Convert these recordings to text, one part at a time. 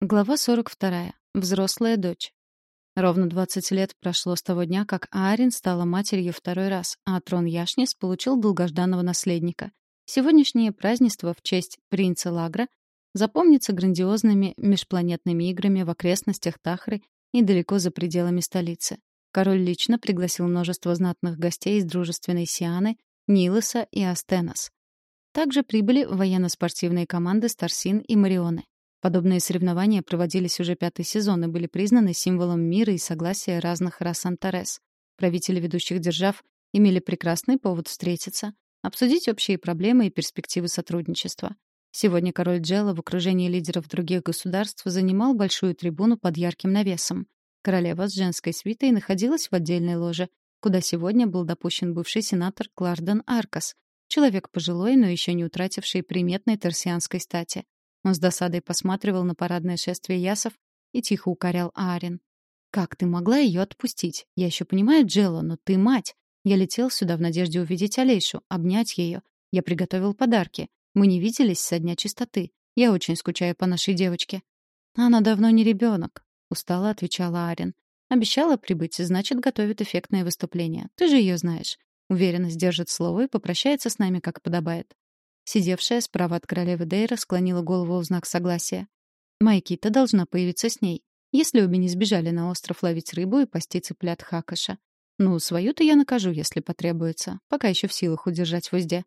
Глава 42. Взрослая дочь. Ровно 20 лет прошло с того дня, как Аарин стала матерью второй раз, а трон Яшнис получил долгожданного наследника. Сегодняшнее празднество в честь принца Лагра запомнится грандиозными межпланетными играми в окрестностях Тахры и далеко за пределами столицы. Король лично пригласил множество знатных гостей из дружественной Сианы, Нилоса и Астенос. Также прибыли военно-спортивные команды Старсин и Марионы. Подобные соревнования проводились уже пятый сезон и были признаны символом мира и согласия разных рас Антарес. Правители ведущих держав имели прекрасный повод встретиться, обсудить общие проблемы и перспективы сотрудничества. Сегодня король Джелла в окружении лидеров других государств занимал большую трибуну под ярким навесом. Королева с женской свитой находилась в отдельной ложе, куда сегодня был допущен бывший сенатор Кларден Аркас, человек пожилой, но еще не утративший приметной торсианской стати. Он с досадой посматривал на парадное шествие ясов и тихо укорял Аарин. «Как ты могла ее отпустить? Я еще понимаю, Джелло, но ты мать. Я летел сюда в надежде увидеть Алейшу, обнять ее. Я приготовил подарки. Мы не виделись со дня чистоты. Я очень скучаю по нашей девочке». «Она давно не ребенок», — устало отвечала Арин. «Обещала прибыть, значит, готовит эффектное выступление. Ты же ее знаешь. Уверенно сдержит слово и попрощается с нами, как подобает. Сидевшая справа от королевы Дейра склонила голову в знак согласия. Майкита должна появиться с ней, если обе не сбежали на остров ловить рыбу и пасти цыплят Хакаша. Ну, свою-то я накажу, если потребуется, пока еще в силах удержать в узде.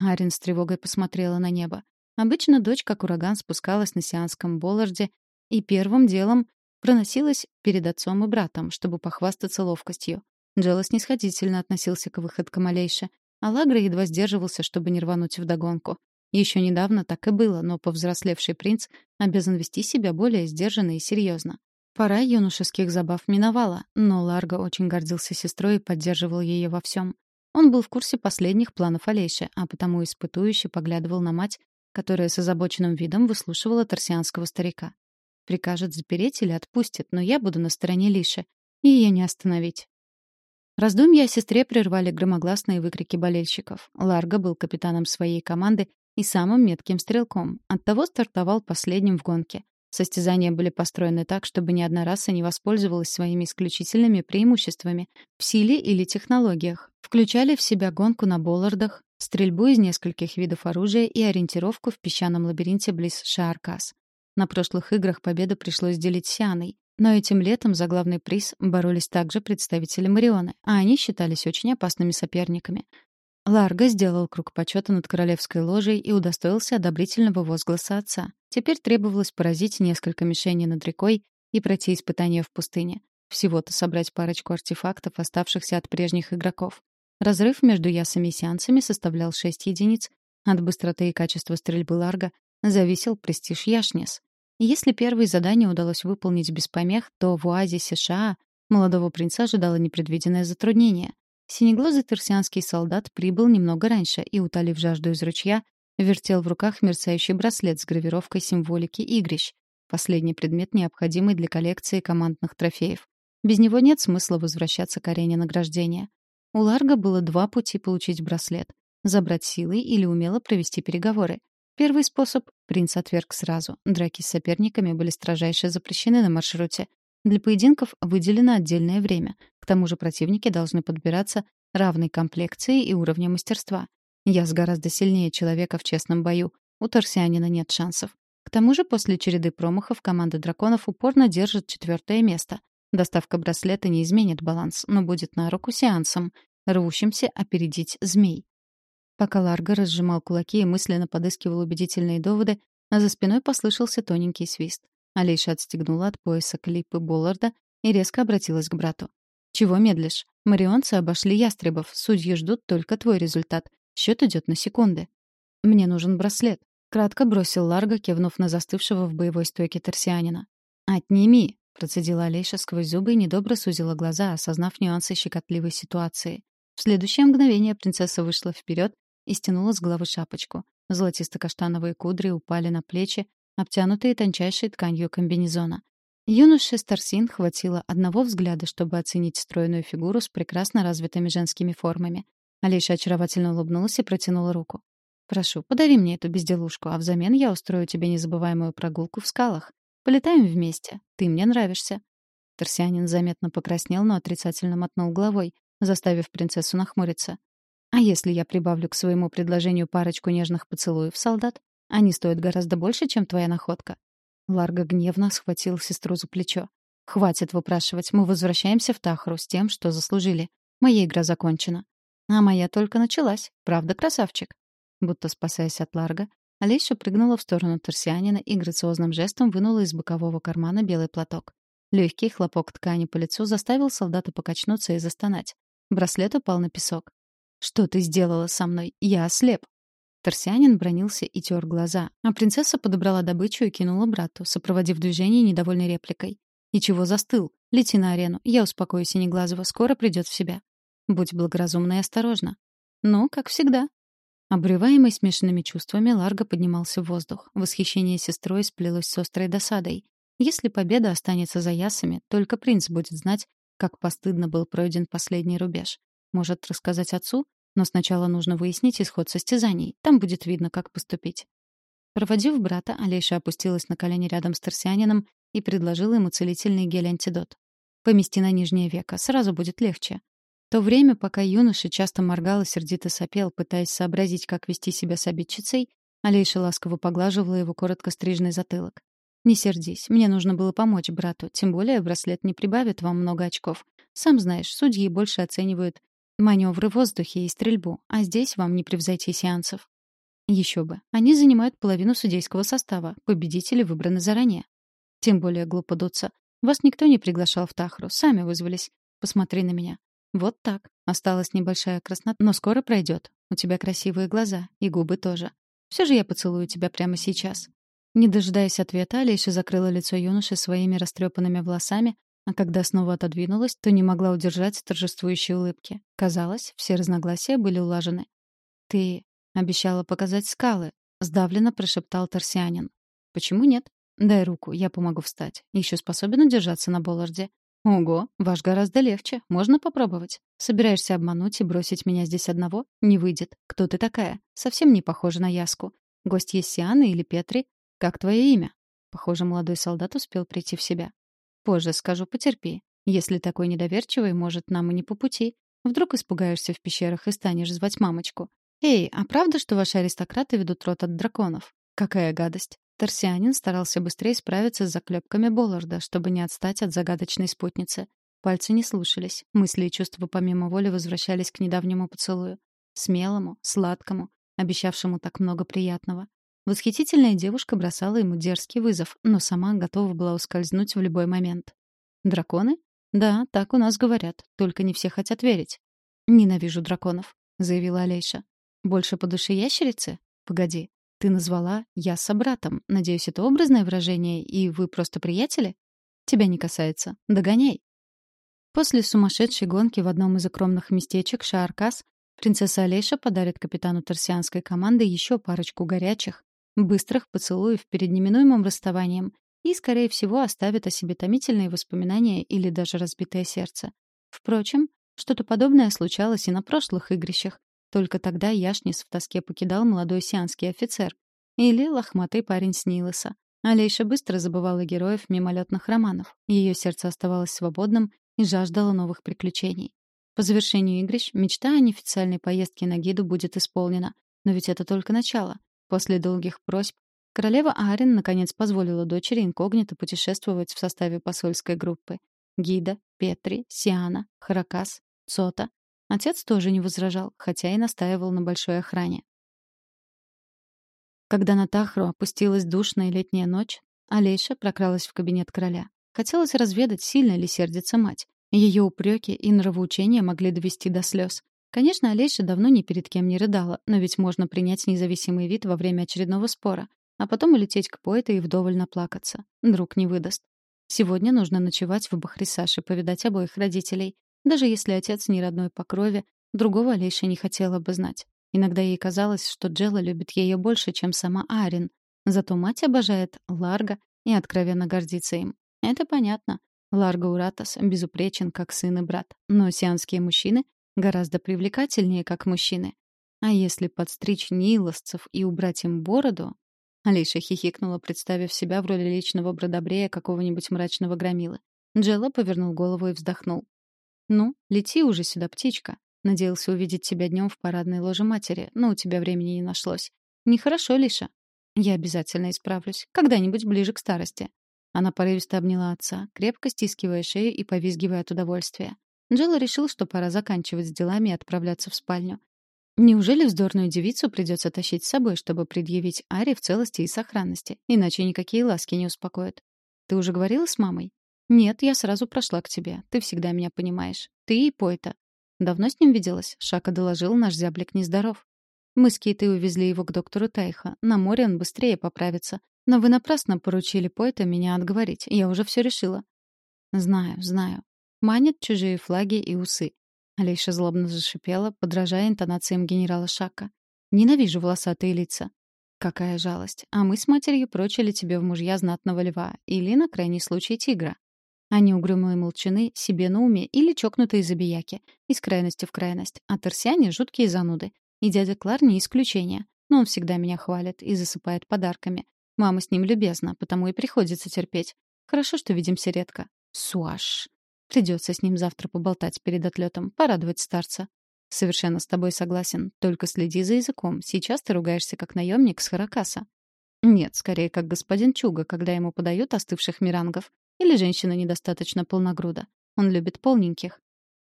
Арин с тревогой посмотрела на небо. Обычно дочь, как ураган, спускалась на сианском Болларде и первым делом проносилась перед отцом и братом, чтобы похвастаться ловкостью. Джелла снисходительно относился к выходкам Алейши, Алагра едва сдерживался, чтобы не рвануть вдогонку. Еще недавно так и было, но повзрослевший принц обязан вести себя более сдержанно и серьезно. Пора юношеских забав миновала, но Ларго очень гордился сестрой и поддерживал ее во всем. Он был в курсе последних планов Алейши, а потому испытующе поглядывал на мать, которая с озабоченным видом выслушивала торсианского старика. Прикажет запереть или отпустит, но я буду на стороне Лиши, и ее не остановить. Раздумья о сестре прервали громогласные выкрики болельщиков. Ларго был капитаном своей команды и самым метким стрелком. Оттого стартовал последним в гонке. Состязания были построены так, чтобы ни одна раса не воспользовалась своими исключительными преимуществами в силе или технологиях. Включали в себя гонку на боллардах, стрельбу из нескольких видов оружия и ориентировку в песчаном лабиринте близ Шааркас. На прошлых играх победу пришлось делить с Сианой. Но этим летом за главный приз боролись также представители Марионы, а они считались очень опасными соперниками. Ларго сделал круг почета над королевской ложей и удостоился одобрительного возгласа отца. Теперь требовалось поразить несколько мишеней над рекой и пройти испытания в пустыне. Всего-то собрать парочку артефактов, оставшихся от прежних игроков. Разрыв между ясами и сеансами составлял 6 единиц. От быстроты и качества стрельбы Ларго зависел престиж Яшнес. Если первое задание удалось выполнить без помех, то в оазисе Шаа молодого принца ожидало непредвиденное затруднение. Синеглазый терсианский солдат прибыл немного раньше и, утолив жажду из ручья, вертел в руках мерцающий браслет с гравировкой символики игрищ. Последний предмет, необходимый для коллекции командных трофеев. Без него нет смысла возвращаться к арене награждения. У Ларга было два пути получить браслет — забрать силой или умело провести переговоры. Первый способ принц отверг сразу. Драки с соперниками были строжайше запрещены на маршруте. Для поединков выделено отдельное время. К тому же противники должны подбираться равной комплекции и уровня мастерства. Яс гораздо сильнее человека в честном бою. У торсианина нет шансов. К тому же после череды промахов команда драконов упорно держит четвертое место. Доставка браслета не изменит баланс, но будет на руку сеансам, рвущимся опередить змей. Пока Ларго разжимал кулаки и мысленно подыскивал убедительные доводы, а за спиной послышался тоненький свист. Алиша отстегнула от пояса клипы Болларда и резко обратилась к брату. «Чего медлишь? Марионцы обошли ястребов. Судьи ждут только твой результат. Счет идет на секунды». «Мне нужен браслет», — кратко бросил Ларго, кивнув на застывшего в боевой стойке торсианина. «Отними», — процедила Алиша сквозь зубы и недобро сузила глаза, осознав нюансы щекотливой ситуации. В следующее мгновение принцесса вышла вперед и стянула с головы шапочку. Золотисто-каштановые кудри упали на плечи, обтянутые тончайшей тканью комбинезона. Юноше Старсин хватило одного взгляда, чтобы оценить стройную фигуру с прекрасно развитыми женскими формами. Алиша очаровательно улыбнулась и протянула руку. «Прошу, подари мне эту безделушку, а взамен я устрою тебе незабываемую прогулку в скалах. Полетаем вместе. Ты мне нравишься». Тарсианин заметно покраснел, но отрицательно мотнул головой, заставив принцессу нахмуриться. «А если я прибавлю к своему предложению парочку нежных поцелуев, солдат? Они стоят гораздо больше, чем твоя находка». Ларго гневно схватил сестру за плечо. «Хватит выпрашивать, мы возвращаемся в Тахру с тем, что заслужили. Моя игра закончена». «А моя только началась. Правда, красавчик?» Будто спасаясь от Ларга, Алиша прыгнула в сторону Торсианина и грациозным жестом вынула из бокового кармана белый платок. Легкий хлопок ткани по лицу заставил солдата покачнуться и застонать. Браслет упал на песок. «Что ты сделала со мной? Я ослеп!» Торсианин бронился и тер глаза, а принцесса подобрала добычу и кинула брату, сопроводив движение недовольной репликой. «И чего застыл? Лети на арену, я успокою Синеглазого, скоро придет в себя. Будь благоразумна и осторожна». «Ну, как всегда». Обреваемый смешанными чувствами, Ларго поднимался в воздух. Восхищение сестрой сплелось с острой досадой. Если победа останется за ясами, только принц будет знать, как постыдно был пройден последний рубеж. Может, рассказать отцу? Но сначала нужно выяснить исход состязаний. Там будет видно, как поступить. Проводив брата, Алейша опустилась на колени рядом с Тарсианином и предложила ему целительный гель-антидот. «Помести на нижнее веко, сразу будет легче». То время, пока юноша часто моргал и сердито сопел, пытаясь сообразить, как вести себя с обидчицей, Алейша ласково поглаживала его коротко стрижный затылок. «Не сердись, мне нужно было помочь брату, тем более браслет не прибавит вам много очков. Сам знаешь, судьи больше оценивают маневры в воздухе и стрельбу, а здесь вам не превзойти сеансов». Еще бы, они занимают половину судейского состава, победители выбраны заранее. Тем более глупо дуться. Вас никто не приглашал в Тахру, сами вызвались. Посмотри на меня. Вот так. Осталась небольшая краснота, но скоро пройдет. У тебя красивые глаза, и губы тоже. Все же я поцелую тебя прямо сейчас. Не дожидаясь ответа, Алиша закрыла лицо юноши своими растрепанными волосами, а когда снова отодвинулась, то не могла удержать торжествующей улыбки. Казалось, все разногласия были улажены. «Ты обещала показать скалы», — сдавленно прошептал Тарсианин. «Почему нет? Дай руку, я помогу встать. Еще способен удержаться на Болларде. Ого, ваш гораздо легче. Можно попробовать. Собираешься обмануть и бросить меня здесь одного? Не выйдет. Кто ты такая? Совсем не похожа на Яску. Гость есть Сианы или Петри? «Как твое имя?» Похоже, молодой солдат успел прийти в себя. «Позже скажу, потерпи. Если такой недоверчивый, может, нам и не по пути. Вдруг испугаешься в пещерах и станешь звать мамочку. Эй, а правда, что ваши аристократы ведут рот от драконов? Какая гадость!» Торсианин старался быстрее справиться с заклепками Болларда, чтобы не отстать от загадочной спутницы. Пальцы не слушались, мысли и чувства помимо воли возвращались к недавнему поцелую. Смелому, сладкому, обещавшему так много приятного. Восхитительная девушка бросала ему дерзкий вызов, но сама готова была ускользнуть в любой момент. «Драконы? Да, так у нас говорят, только не все хотят верить». «Ненавижу драконов», — заявила Алейша. «Больше по душе ящерицы? Погоди, ты назвала «я с братом». Надеюсь, это образное выражение, и вы просто приятели? Тебя не касается. Догоняй». После сумасшедшей гонки в одном из укромных местечек Шааркас принцесса Алейша подарит капитану торсианской команды еще парочку горячих, быстрых поцелуев перед неминуемым расставанием и, скорее всего, оставит о себе томительные воспоминания или даже разбитое сердце. Впрочем, что-то подобное случалось и на прошлых игрищах. Только тогда Яшнис в тоске покидал молодой сианский офицер. Или лохматый парень с Нилоса. Алейша быстро забывала героев мимолетных романов. Ее сердце оставалось свободным и жаждало новых приключений. По завершению игрищ мечта о неофициальной поездке на Гиду будет исполнена. Но ведь это только начало. После долгих просьб королева Арин наконец позволила дочери инкогнито путешествовать в составе посольской группы. Гида, Петри, Сиана, Харакас, Цота. Отец тоже не возражал, хотя и настаивал на большой охране. Когда на Тахру опустилась душная летняя ночь, Алейша прокралась в кабинет короля. Хотелось разведать, сильно ли сердится мать. Ее упреки и нравоучения могли довести до слез. Конечно, Олеся давно ни перед кем не рыдала, но ведь можно принять независимый вид во время очередного спора, а потом улететь к поэту и вдоволь наплакаться. Друг не выдаст. Сегодня нужно ночевать в Бахрисаше, повидать обоих родителей. Даже если отец не родной по крови, другого Олеся не хотела бы знать. Иногда ей казалось, что Джелла любит ее больше, чем сама Арин. Зато мать обожает Ларга и откровенно гордится им. Это понятно. Ларго Уратас безупречен, как сын и брат. Но сианские мужчины гораздо привлекательнее, как мужчины. А если подстричь нилосцев и убрать им бороду... Алиша хихикнула, представив себя в роли личного бродобрея какого-нибудь мрачного громилы. Джелла повернул голову и вздохнул. «Ну, лети уже сюда, птичка. Надеялся увидеть тебя днем в парадной ложе матери, но у тебя времени не нашлось. Нехорошо, Лиша. Я обязательно исправлюсь. Когда-нибудь ближе к старости». Она порывисто обняла отца, крепко стискивая шею и повизгивая от удовольствия. Джелла решил, что пора заканчивать с делами и отправляться в спальню. Неужели вздорную девицу придется тащить с собой, чтобы предъявить Аре в целости и сохранности? Иначе никакие ласки не успокоят. Ты уже говорила с мамой? Нет, я сразу прошла к тебе. Ты всегда меня понимаешь. Ты и Пойта. Давно с ним виделась? Шака доложил, наш зяблик нездоров. Мы с Кейтой увезли его к доктору Тайха. На море он быстрее поправится. Но вы напрасно поручили Пойта меня отговорить. Я уже все решила. Знаю, знаю. Манят чужие флаги и усы. Алейша злобно зашипела, подражая интонациям генерала Шака. «Ненавижу волосатые лица». «Какая жалость. А мы с матерью прочили тебе в мужья знатного льва или, на крайний случай, тигра». Они угрюмые молчаны, себе на уме или чокнутые забияки. Из крайности в крайность. А торсиане — жуткие зануды. И дядя Клар не исключение. Но он всегда меня хвалит и засыпает подарками. Мама с ним любезна, потому и приходится терпеть. Хорошо, что видимся редко. Суаш. Придется с ним завтра поболтать перед отлетом, порадовать старца. Совершенно с тобой согласен. Только следи за языком. Сейчас ты ругаешься как наемник с Харакаса. Нет, скорее как господин Чуга, когда ему подают остывших мирангов. Или женщина недостаточно полногруда. Он любит полненьких.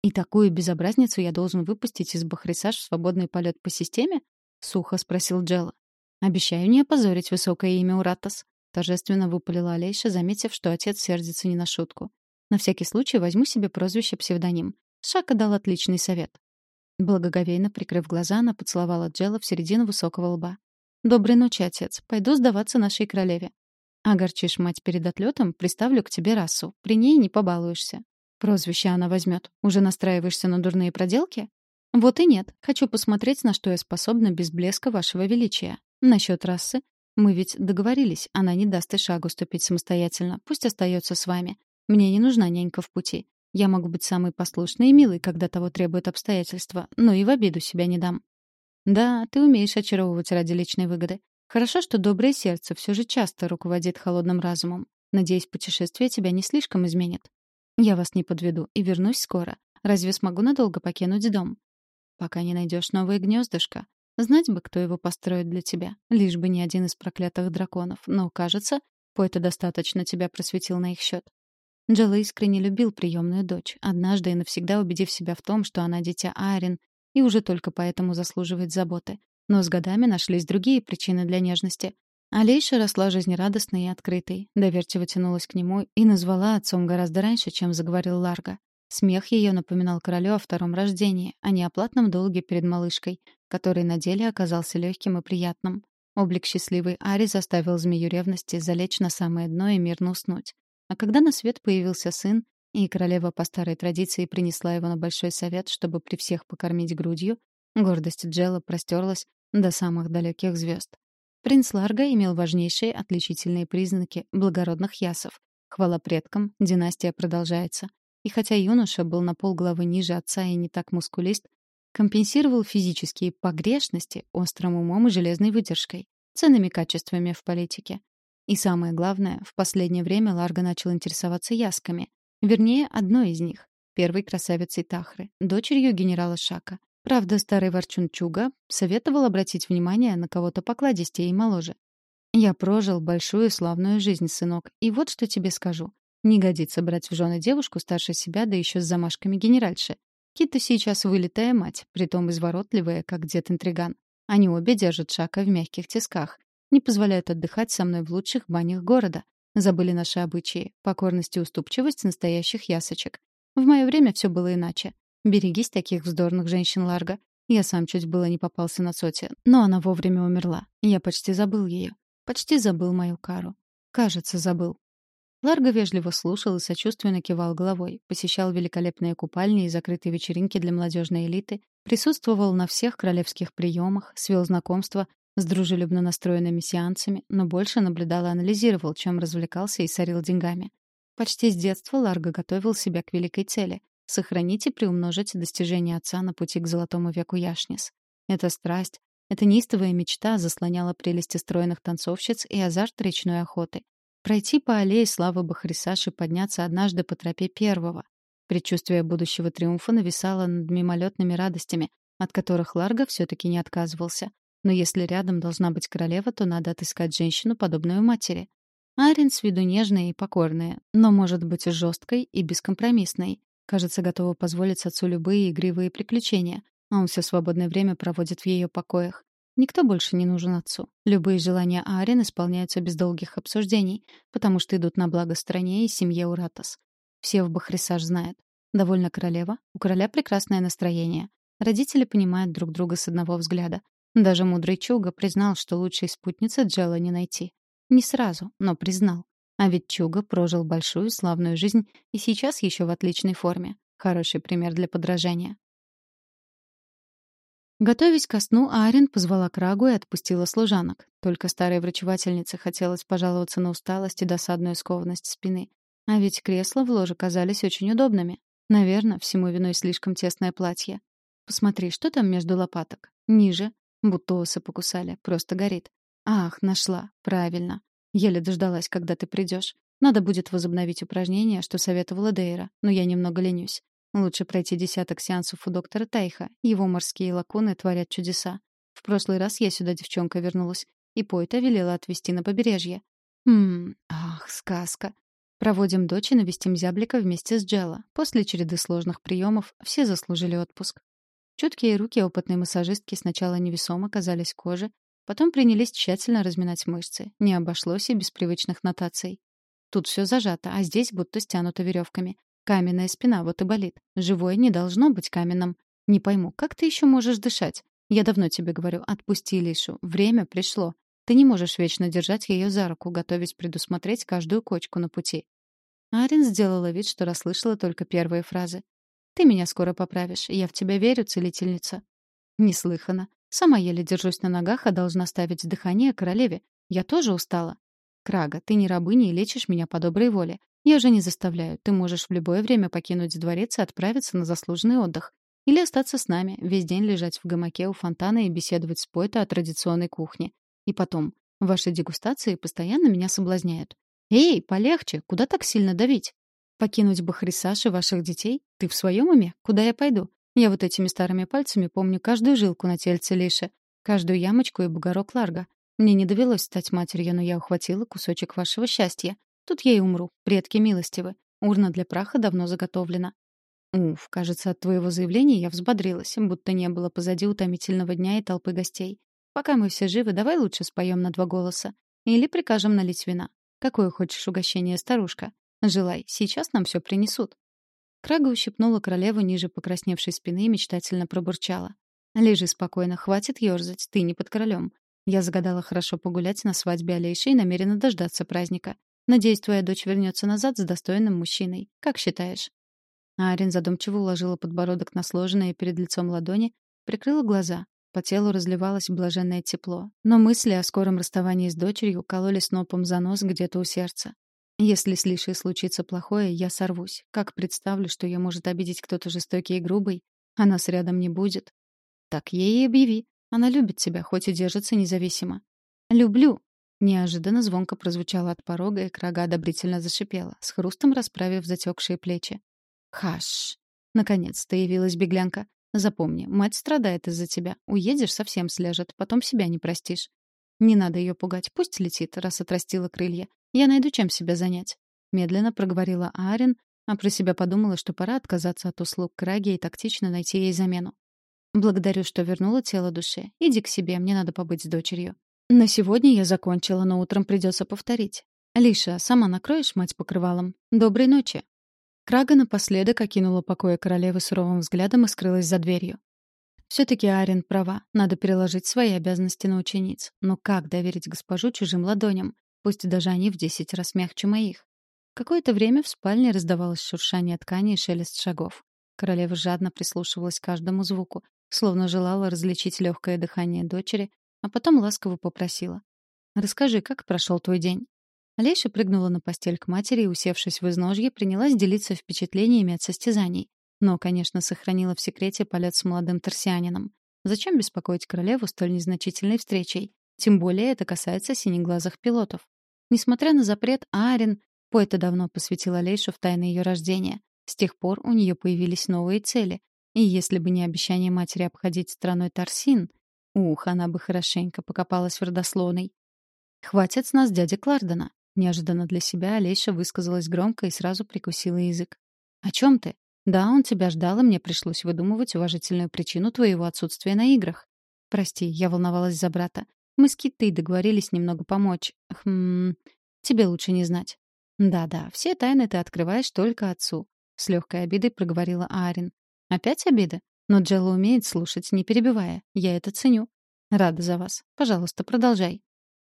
И такую безобразницу я должен выпустить из Бахрисаж в свободный полет по системе? Сухо спросил Джелла. Обещаю не опозорить высокое имя Уратас. Торжественно выпалила Алейша, заметив, что отец сердится не на шутку. На всякий случай возьму себе прозвище-псевдоним. Шака дал отличный совет. Благоговейно прикрыв глаза, она поцеловала Джелла в середину высокого лба. «Доброй ночи, отец. Пойду сдаваться нашей королеве. Огорчишь мать перед отлетом, приставлю к тебе расу. При ней не побалуешься. Прозвище она возьмет. Уже настраиваешься на дурные проделки? Вот и нет. Хочу посмотреть, на что я способна без блеска вашего величия. Насчет расы. Мы ведь договорились, она не даст и шагу ступить самостоятельно. Пусть остается с вами. Мне не нужна нянька в пути. Я могу быть самой послушной и милой, когда того требуют обстоятельства, но и в обиду себя не дам. Да, ты умеешь очаровывать ради личной выгоды. Хорошо, что доброе сердце все же часто руководит холодным разумом. Надеюсь, путешествие тебя не слишком изменит. Я вас не подведу и вернусь скоро. Разве смогу надолго покинуть дом? Пока не найдешь новое гнездышко. Знать бы, кто его построит для тебя. Лишь бы не один из проклятых драконов. Но, кажется, Пойта достаточно тебя просветил на их счет. Джелла искренне любил приемную дочь, однажды и навсегда убедив себя в том, что она дитя Айрин и уже только поэтому заслуживает заботы. Но с годами нашлись другие причины для нежности. Алейша росла жизнерадостной и открытой, доверчиво тянулась к нему и назвала отцом гораздо раньше, чем заговорил Ларго. Смех ее напоминал королю о втором рождении, а не о платном долге перед малышкой, который на деле оказался легким и приятным. Облик счастливой Ари заставил змею ревности залечь на самое дно и мирно уснуть. А когда на свет появился сын, и королева по старой традиции принесла его на большой совет, чтобы при всех покормить грудью, гордость Джелла простерлась до самых далеких звезд. Принц Ларго имел важнейшие отличительные признаки благородных ясов. Хвала предкам, династия продолжается. И хотя юноша был на полглавы ниже отца и не так мускулист, компенсировал физические погрешности острым умом и железной выдержкой, ценными качествами в политике. И самое главное, в последнее время Ларго начал интересоваться ясками. Вернее, одной из них — первой красавицей Тахры, дочерью генерала Шака. Правда, старый ворчун Чуга советовал обратить внимание на кого-то покладистее и моложе. «Я прожил большую славную жизнь, сынок, и вот что тебе скажу. Не годится брать в жены девушку старше себя, да еще с замашками генеральши. Кита сейчас вылитая мать, притом изворотливая, как дед-интриган. Они обе держат Шака в мягких тисках, не позволяют отдыхать со мной в лучших банях города. Забыли наши обычаи, покорность и уступчивость настоящих ясочек. В мое время все было иначе. Берегись таких вздорных женщин, Ларго. Я сам чуть было не попался на соте, но она вовремя умерла. Я почти забыл ее. Почти забыл мою кару. Кажется, забыл. Ларго вежливо слушал и сочувственно кивал головой, посещал великолепные купальни и закрытые вечеринки для молодежной элиты, присутствовал на всех королевских приемах, свел знакомства с дружелюбно настроенными сеансами, но больше наблюдал и анализировал, чем развлекался и сорил деньгами. Почти с детства Ларго готовил себя к великой цели — сохранить и приумножить достижения отца на пути к золотому веку Яшнис. Эта страсть, Эта неистовая мечта заслоняла прелести стройных танцовщиц и азарт речной охоты. Пройти по аллее славы Бахрисаш и подняться однажды по тропе первого. Предчувствие будущего триумфа нависало над мимолетными радостями, от которых Ларго все-таки не отказывался. Но если рядом должна быть королева, то надо отыскать женщину, подобную матери. Арин с виду нежная и покорная, но может быть жесткой и бескомпромиссной. Кажется, готова позволить отцу любые игривые приключения, а он все свободное время проводит в ее покоях. Никто больше не нужен отцу. Любые желания Арин исполняются без долгих обсуждений, потому что идут на благо стране и семье Уратос. Все в Бахрисаж знают. Довольно королева, у короля прекрасное настроение. Родители понимают друг друга с одного взгляда. Даже мудрый Чуга признал, что лучшей спутницы Джела не найти. Не сразу, но признал. А ведь Чуга прожил большую славную жизнь и сейчас еще в отличной форме. Хороший пример для подражания. Готовясь ко сну, Арин позвала Крагу и отпустила служанок. Только старой врачевательнице хотелось пожаловаться на усталость и досадную скованность спины. А ведь кресла в ложе казались очень удобными. Наверное, всему виной слишком тесное платье. Посмотри, что там между лопаток? Ниже. Будто осы покусали. Просто горит. Ах, нашла. Правильно. Еле дождалась, когда ты придешь. Надо будет возобновить упражнения, что советовала Дейра, но я немного ленюсь. Лучше пройти десяток сеансов у доктора Тайха. Его морские лакуны творят чудеса. В прошлый раз я сюда девчонка вернулась, и Пойта велела отвезти на побережье. Хм, ах, сказка. Проводим дочь и навестим зяблика вместе с Джелла. После череды сложных приемов все заслужили отпуск. Чуткие руки опытной массажистки сначала невесомо казались коже, Потом принялись тщательно разминать мышцы. Не обошлось и без привычных нотаций. Тут все зажато, а здесь будто стянуто веревками. Каменная спина вот и болит. Живое не должно быть каменным. Не пойму, как ты еще можешь дышать? Я давно тебе говорю, отпусти Лишу. Время пришло. Ты не можешь вечно держать ее за руку, готовясь предусмотреть каждую кочку на пути. Арин сделала вид, что расслышала только первые фразы. «Ты меня скоро поправишь. Я в тебя верю, целительница». Неслыханно. Сама еле держусь на ногах, а должна ставить дыхание королеве. Я тоже устала. Крага, ты не рабыня и лечишь меня по доброй воле. Я же не заставляю. Ты можешь в любое время покинуть дворец и отправиться на заслуженный отдых. Или остаться с нами, весь день лежать в гамаке у фонтана и беседовать с Пойто о традиционной кухне. И потом, ваши дегустации постоянно меня соблазняют. Эй, полегче, куда так сильно давить? Покинуть Бахрисаши ваших детей? Ты в своем уме? Куда я пойду? Я вот этими старыми пальцами помню каждую жилку на тельце Лиши, каждую ямочку и бугорок Ларга. Мне не довелось стать матерью, но я ухватила кусочек вашего счастья. Тут я и умру. Предки милостивы. Урна для праха давно заготовлена. Уф, кажется, от твоего заявления я взбодрилась, будто не было позади утомительного дня и толпы гостей. Пока мы все живы, давай лучше споем на два голоса. Или прикажем налить вина. Какое хочешь угощение, старушка? Желай, сейчас нам все принесут. Крага ущипнула королеву ниже покрасневшей спины и мечтательно пробурчала. «Лежи спокойно, хватит ёрзать, ты не под королем. Я загадала хорошо погулять на свадьбе Алейши и намерена дождаться праздника. Надеюсь, твоя дочь вернется назад с достойным мужчиной. Как считаешь?» Арин задумчиво уложила подбородок на сложенные перед лицом ладони, прикрыла глаза. По телу разливалось блаженное тепло, но мысли о скором расставании с дочерью кололи снопом за нос где-то у сердца. Если с Лишей случится плохое, я сорвусь. Как представлю, что ее может обидеть кто-то жестокий и грубый, а нас рядом не будет. Так ей и объяви. Она любит тебя, хоть и держится независимо. «Люблю!» Неожиданно звонко прозвучало от порога, и Крага одобрительно зашипела, с хрустом расправив затекшие плечи. «Хаш!» Наконец-то явилась беглянка. «Запомни, мать страдает из-за тебя. Уедешь, совсем сляжет, потом себя не простишь. Не надо ее пугать, пусть летит, раз отрастила крылья. Я найду чем себя занять. Медленно проговорила Арин, а про себя подумала, что пора отказаться от услуг Краги и тактично найти ей замену. Благодарю, что вернула тело душе. Иди к себе, мне надо побыть с дочерью. На сегодня я закончила, но утром придется повторить. Лиша, сама накроешь мать покрывалом? Доброй ночи. Крага напоследок окинула покоя королевы суровым взглядом и скрылась за дверью. Все-таки Арин права, надо переложить свои обязанности на учениц. Но как доверить госпожу чужим ладоням? Пусть даже они в десять раз мягче моих. Какое-то время в спальне раздавалось шуршание ткани и шелест шагов. Королева жадно прислушивалась к каждому звуку, словно желала различить легкое дыхание дочери, а потом ласково попросила. «Расскажи, как прошел твой день?» Алейша прыгнула на постель к матери и, усевшись в изножье, принялась делиться впечатлениями от состязаний. Но, конечно, сохранила в секрете полет с молодым торсианином. Зачем беспокоить королеву столь незначительной встречей? Тем более это касается синеглазых пилотов. Несмотря на запрет, Аарин Поэта давно посвятила Алейшу в тайны ее рождения. С тех пор у нее появились новые цели. И если бы не обещание матери обходить страной Тарсин, ух, она бы хорошенько покопалась в родословной. «Хватит с нас дяди Клардена», Неожиданно для себя Алейша высказалась громко и сразу прикусила язык. «О чем ты? Да, он тебя ждал, и мне пришлось выдумывать уважительную причину твоего отсутствия на играх. Прости, я волновалась за брата. Мы с Киттой договорились немного помочь. Хм, тебе лучше не знать». «Да-да, все тайны ты открываешь только отцу», — с легкой обидой проговорила Арин. «Опять обида? Но Джелла умеет слушать, не перебивая. Я это ценю. Рада за вас. Пожалуйста, продолжай».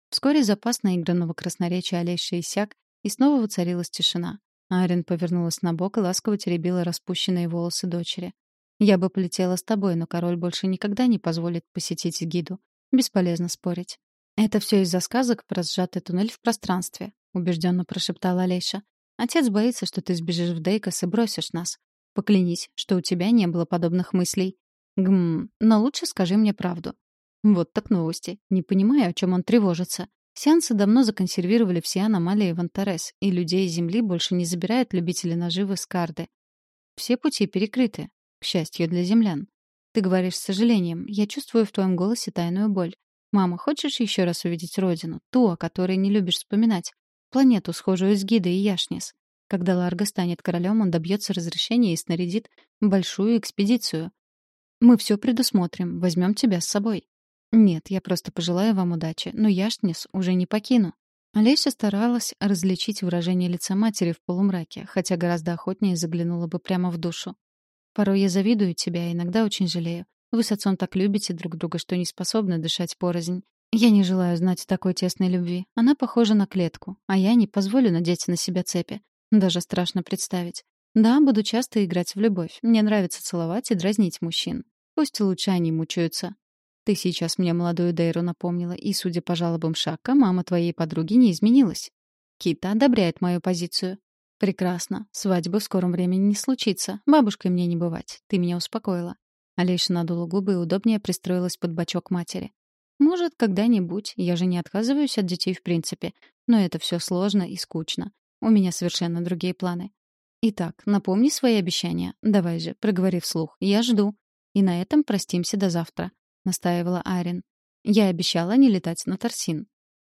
Вскоре запас наигранного красноречия Олейши иссяк, и снова воцарилась тишина. Арен повернулась на бок и ласково теребила распущенные волосы дочери. «Я бы полетела с тобой, но король больше никогда не позволит посетить гиду. Бесполезно спорить». «Это все из-за сказок про сжатый туннель в пространстве», — убежденно прошептала Олейша. «Отец боится, что ты сбежишь в Дейкос и бросишь нас. Поклянись, что у тебя не было подобных мыслей. Гм, но лучше скажи мне правду. Вот так новости. Не понимаю, о чем он тревожится. Сеансы давно законсервировали все аномалии в Антарес, и людей с Земли больше не забирают любители наживы с карды. Все пути перекрыты, к счастью для землян. Ты говоришь с сожалением. Я чувствую в твоем голосе тайную боль. Мама, хочешь еще раз увидеть родину? Ту, о которой не любишь вспоминать. Планету, схожую с Гидой и Яшнис. Когда Ларго станет королем, он добьется разрешения и снарядит большую экспедицию. Мы все предусмотрим, возьмем тебя с собой. «Нет, я просто пожелаю вам удачи, но Яшнис уже не покину». Олеся старалась различить выражение лица матери в полумраке, хотя гораздо охотнее заглянула бы прямо в душу. «Порой я завидую тебя, иногда очень жалею. Вы с отцом так любите друг друга, что не способны дышать порознь. Я не желаю знать такой тесной любви. Она похожа на клетку, а я не позволю надеть на себя цепи. Даже страшно представить. Да, буду часто играть в любовь. Мне нравится целовать и дразнить мужчин. Пусть лучше они мучаются. Ты сейчас мне молодую Дейру напомнила, и, судя по жалобам Шака, мама твоей подруги не изменилась. Кита одобряет мою позицию. Прекрасно. Свадьбы в скором времени не случится. Бабушкой мне не бывать. Ты меня успокоила. Алиша надула губы и удобнее пристроилась под бочок матери. Может, когда-нибудь. Я же не отказываюсь от детей в принципе. Но это все сложно и скучно. У меня совершенно другие планы. Итак, напомни свои обещания. Давай же, проговори вслух. Я жду. И на этом простимся до завтра. — настаивала Арин. «Я обещала не летать на Торсин».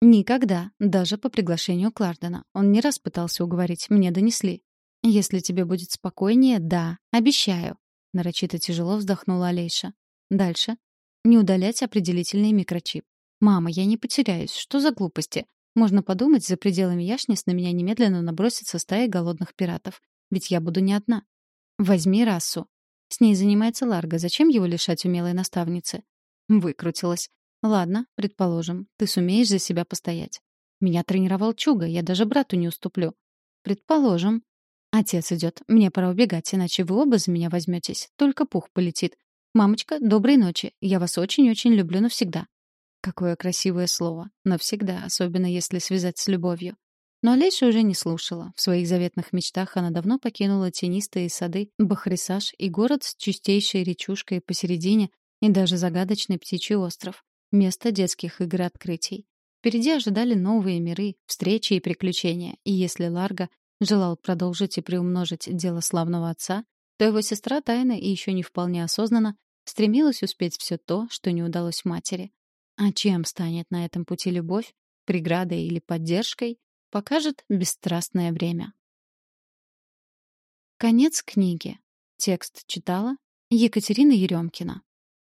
«Никогда, даже по приглашению Клардена. Он не раз пытался уговорить, мне донесли. Если тебе будет спокойнее, да, обещаю». Нарочито тяжело вздохнула Алейша. Дальше. Не удалять определительный микрочип. «Мама, я не потеряюсь. Что за глупости? Можно подумать, за пределами Яшнис на меня немедленно набросится стая голодных пиратов. Ведь я буду не одна. Возьми расу. С ней занимается Ларго. Зачем его лишать умелой наставницы? Выкрутилась. Ладно, предположим, ты сумеешь за себя постоять. Меня тренировал Чуга, я даже брату не уступлю. Предположим. Отец идет. Мне пора убегать, иначе вы оба за меня возьметесь. Только пух полетит. Мамочка, доброй ночи. Я вас очень-очень люблю навсегда. Какое красивое слово. Навсегда, особенно если связать с любовью. Но Алейша уже не слушала. В своих заветных мечтах она давно покинула тенистые сады Бахрисаж и город с чистейшей речушкой посередине, и даже загадочный птичий остров — место детских игр открытий. Впереди ожидали новые миры, встречи и приключения, и если Ларго желал продолжить и приумножить дело славного отца, то его сестра тайно и еще не вполне осознанно стремилась успеть все то, что не удалось матери. А чем станет на этом пути любовь, преградой или поддержкой, покажет бесстрастное время. Конец книги. Текст читала Екатерина Еремкина.